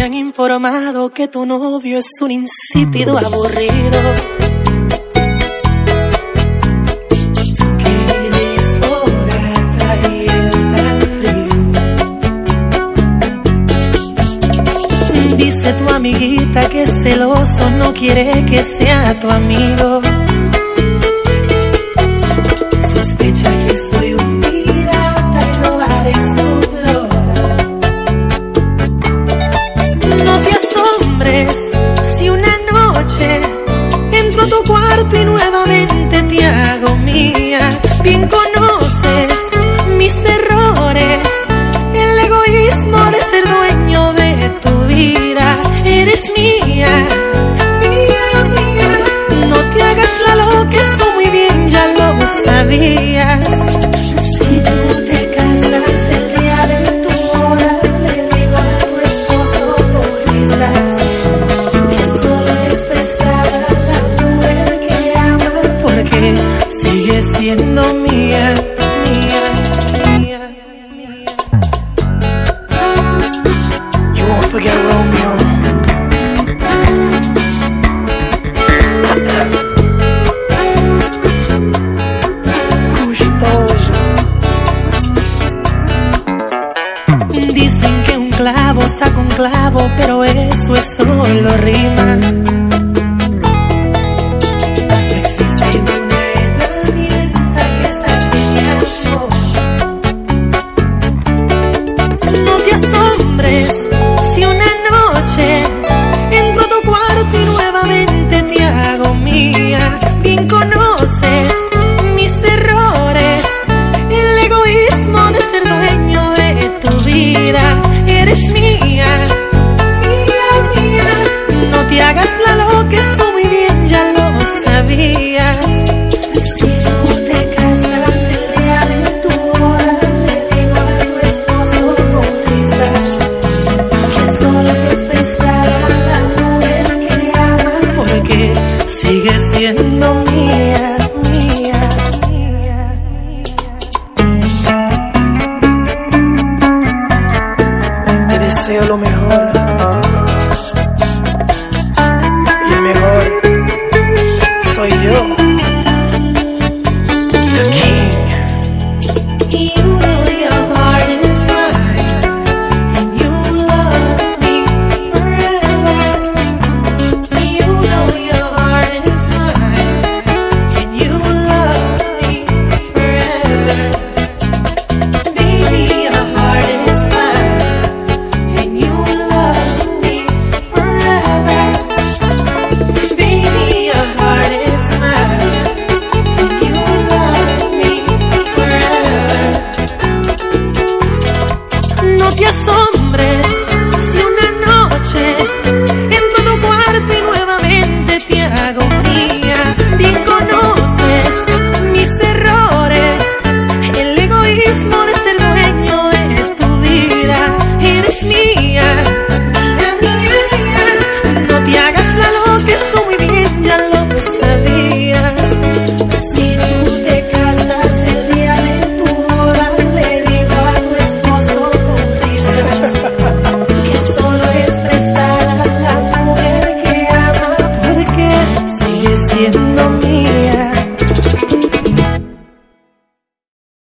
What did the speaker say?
Me han informado que tu novio es un insípido aburrido. Dice tu amiguita que celoso no quiere que sea tu amigo. con clavo, pero eso es solo rima. Existe una herramienta que saque No te asombres si una noche entro a tu cuarto y nuevamente te hago mía. Bien conocida. deseo lo mejor. Y el mejor soy yo.